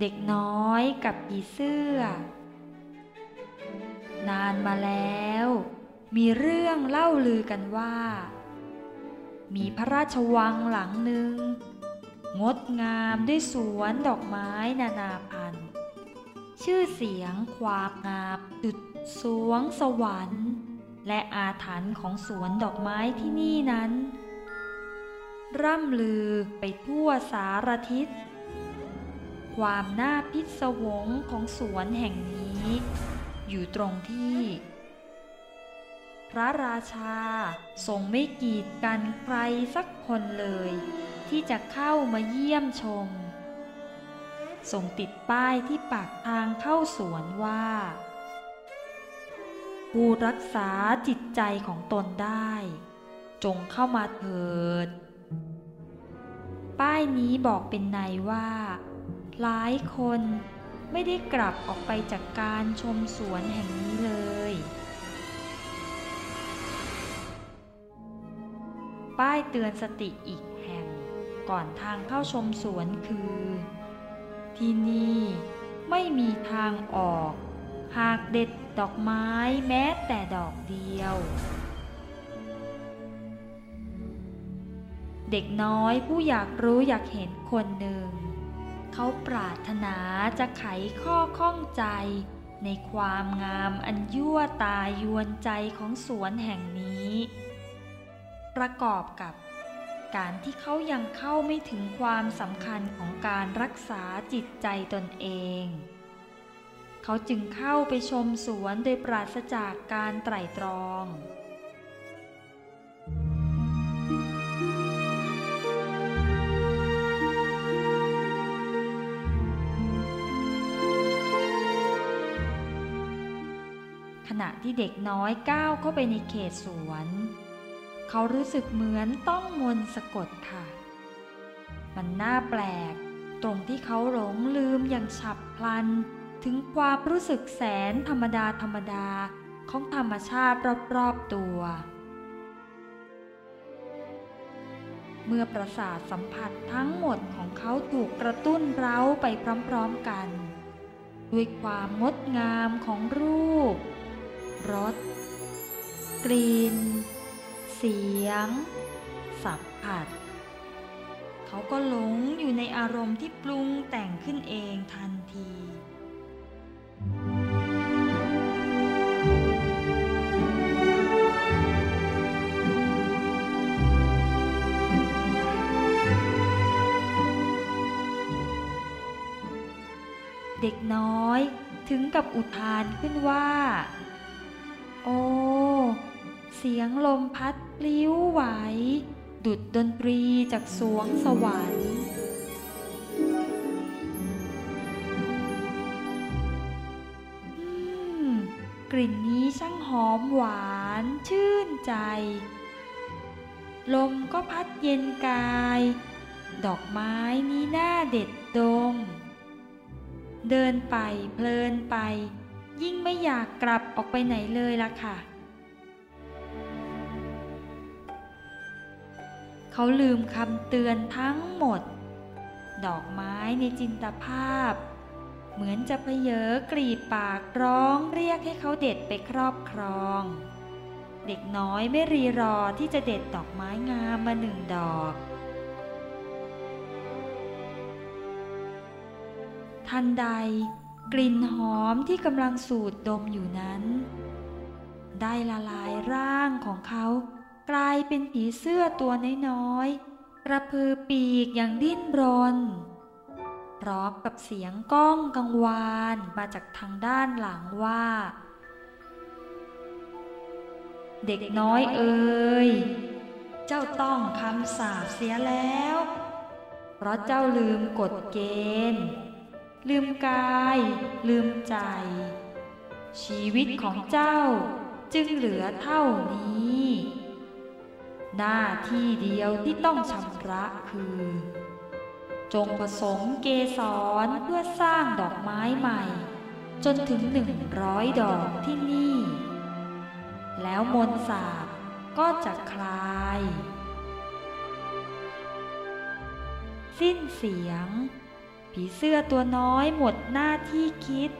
เด็กน้อยกับผีเสื้อ นานมาแล้ว มีเรื่องเล่าลือกันว่า มีพระราชวังหลังหนึ่ง งดงามด้วยสวนดอกไม้นานาพันธุ์ ชื่อเสียงความงามดุดสวงสวรรค์ และอาถรรพ์ของสวนดอกไม้ที่นี่นั้น ร่ำลือไปทั่วสารทิศ ความน่าพิศวงของสวนแห่งนี้ อยู่ตรงที่ พระราชาทรงไม่กีดกันใครสักคนเลย ที่จะเข้ามาเยี่ยมชมทรงติดป้ายที่ปากทางเข้าสวนว่า ผู้รักษาจิตใจของตนได้ จงเข้ามาเถิด ป้ายนี้บอกเป็นในว่า หลายคนไม่ได้กลับออกไปจากการชมสวนแห่งนี้เลย ป้ายเตือนสติอีกแห่ง ก่อนทางเข้าชมสวนคือ ที่นี่ไม่มีทางออก หากเด็ดดอกไม้แม้แต่ดอกเดียว เด็กน้อยผู้อยากรู้อยากเห็นคนหนึ่ง เขาปรารถนาจะไขข้อข้องใจ ในความงามอันยั่วตายวนใจของสวนแห่งนี้ ประกอบกับการที่เขายังเข้าไม่ถึงความสำคัญของการรักษาจิตใจตนเอง เขาจึงเข้าไปชมสวนโดยปราศจากการไตร่ตรอง ขณะที่เด็กน้อยก้าวเข้าไปในเขตสวน เขารู้สึกเหมือนต้องมนต์สะกดค่ะ มันน่าแปลก ตรงที่เขาหลงลืมอย่างฉับพลัน ถึงความรู้สึกแสนธรรมดาธรรมดาของธรรมชาติรอบๆตัว เมื่อประสาทสัมผัสทั้งหมดของเขาถูกกระตุ้นเร้าไปพร้อมๆกัน ด้วยความงดงามของรูป รส กลิ่น เสียง สัมผัส เขาก็หลงอยู่ในอารมณ์ที่ปรุงแต่งขึ้นเองทันทีเด็กน้อยถึงกับอุทานขึ้นว่า โอ้เสียงลมพัดปลิ้วไหว ดุดดนตรีจากสวงสวรรค์อืมกลิ่นนี้ช่างหอมหวานชื่นใจ ลมก็พัดเย็นกาย ดอกไม้นี้หน่าเด็ดดมเดินไปเพลินไป ยิ่งไม่อยากกลับออกไปไหนเลยล่ะค่ะ เขาลืมคำเตือนทั้งหมด ดอกไม้ในจินตภาพ เหมือนจะเพเยอกรีดปากร้องเรียกให้เขาเด็ดไปครอบครอง เด็กน้อยไม่รีรอที่จะเด็ดดอกไม้งามมาหนึ่งดอกทันใด กลิ่นหอมที่กำลังสูดดมอยู่นั้น ได้ละลายร่างของเขากลายเป็นผีเสื้อตัวน้อยๆกระพือปีกอย่างดิ้นรน พร้อมกับเสียงก้องกังวานมาจากทางด้านหลังว่า เด็กน้อยเอ่ยเจ้าต้องคำสาปเสียแล้ว เพราะเจ้าลืมกฎเกณฑ์ ลืมกาย ลืมใจ ชีวิตของเจ้าจึงเหลือเท่านี้ หน้าที่เดียวที่ต้องชำระคือ จงผสมเกสรเพื่อสร้างดอกไม้ใหม่ จนถึงหนึ่งร้อยดอกที่นี่ แล้วมนสาบก็จะคลาย สิ้นเสียง ผีเสื้อตัวน้อยหมดหน้าที่คิด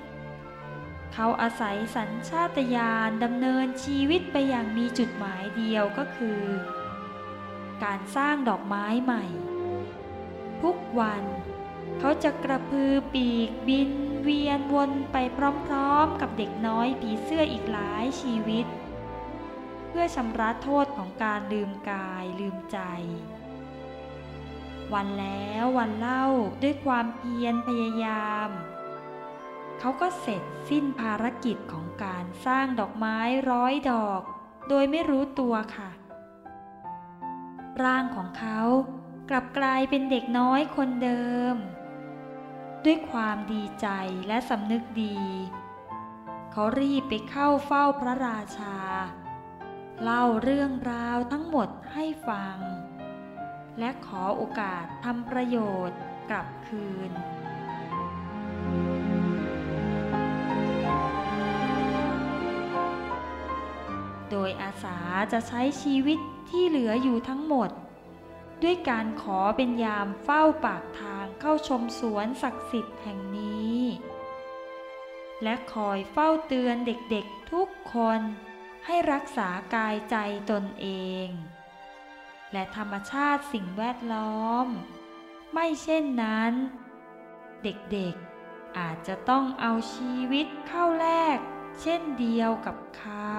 เขาอาศัยสัญชาตญาณดำเนินชีวิตไปอย่างมีจุดหมายเดียวก็คือ การสร้างดอกไม้ใหม่ ทุกวันเขาจะกระพือปีกบินเวียนวนไปพร้อมๆ กับเด็กน้อยผีเสื้ออีกหลายชีวิต เพื่อชำระโทษของการลืมกายลืมใจ วันแล้ววันเล่าด้วยความเพียรพยายาม เขาก็เสร็จสิ้นภารกิจของการสร้างดอกไม้ร้อยดอก โดยไม่รู้ตัวค่ะ ร่างของเขากลับกลายเป็นเด็กน้อยคนเดิม ด้วยความดีใจและสำนึกดี เขารีบไปเข้าเฝ้าพระราชา เล่าเรื่องราวทั้งหมดให้ฟัง และขอโอกาสทำประโยชน์กลับคืน โดยอาสาจะใช้ชีวิตที่เหลืออยู่ทั้งหมด ด้วยการขอเป็นยามเฝ้าปากทางเข้าชมสวนศักดิ์สิทธิ์แห่งนี้ และคอยเฝ้าเตือนเด็กๆทุกคนให้รักษากายใจตนเอง และธรรมชาติสิ่งแวดล้อม ไม่เช่นนั้น เด็กๆอาจจะต้องเอาชีวิตเข้าแลกเช่นเดียวกับเขา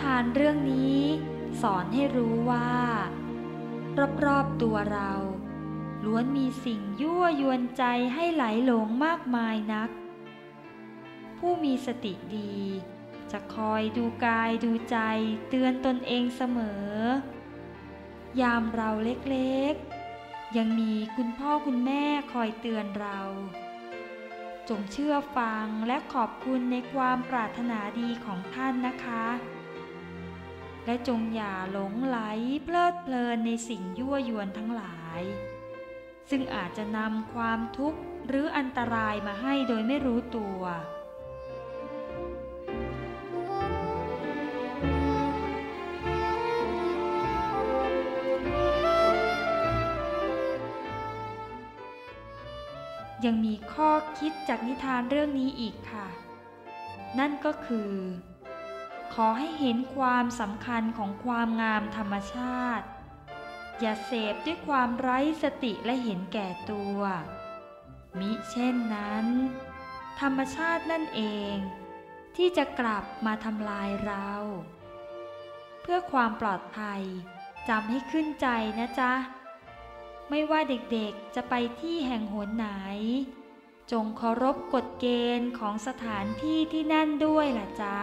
ทานเรื่องนี้ สอนให้รู้ว่า รอบๆตัวเรา ล้วนมีสิ่งยั่วยวนใจให้ไหลหลงมากมายนัก ผู้มีสติดี จะคอยดูกายดูใจเตือนตนเองเสมอ ยามเราเล็กๆ ยังมีคุณพ่อคุณแม่คอยเตือนเราจงเชื่อฟังและขอบคุณในความปรารถนาดีของท่านนะคะ และจงอย่าหลงไหลเพลิดเพลินในสิ่งยั่วยวนทั้งหลาย ซึ่งอาจจะนำความทุกข์หรืออันตรายมาให้โดยไม่รู้ตัวยังมีข้อคิดจากนิทานเรื่องนี้อีกค่ะ นั่นก็คือ ขอให้เห็นความสำคัญของความงามธรรมชาติ อย่าเสพด้วยความไร้สติและเห็นแก่ตัว มิเช่นนั้น ธรรมชาตินั่นเอง ที่จะกลับมาทำลายเรา เพื่อความปลอดภัยจำให้ขึ้นใจนะจ๊ะ ไม่ว่าเด็กๆจะไปที่แห่งหนไหน จงเคารพกฎเกณฑ์ของสถานที่ที่นั่นด้วยล่ะจ๊ะ